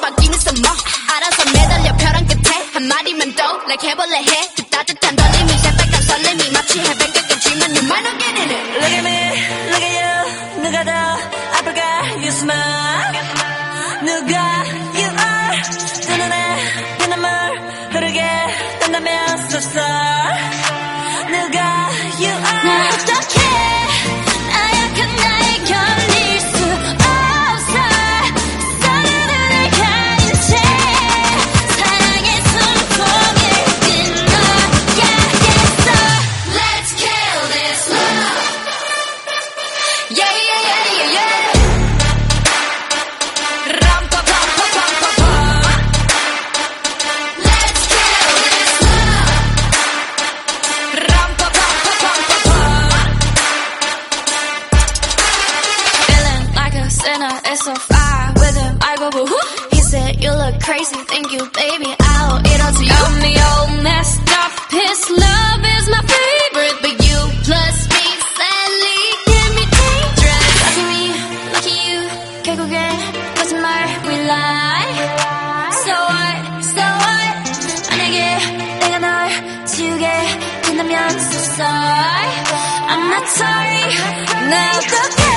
바뀌는 썸머 알아서 매달려 벼랑 끝에 한 마리만 더 like 해볼래 해 그 따뜻한 떨림이 새빨간 설렘이 마치 해변가 같지만 you might not get in it Look at me, look at you. 누가 더 아플까 you smile 누가 you are? 두 눈에 빈눈물 흐르게 된다면 substar 누가 like a sinner, it's so far with him. I go boo hoo. He said, You look crazy, thank you, baby. I'll eat all to you. I'm the old messed up. His love is my favorite, but you plus me, sadly, can be dangerous. Lucky me, lucky you. 결국엔 거짓말 we lie. So what, so what? 만약에 내가 널 지우게 된다면 so sorry. I'm not sorry. 나 어떡해?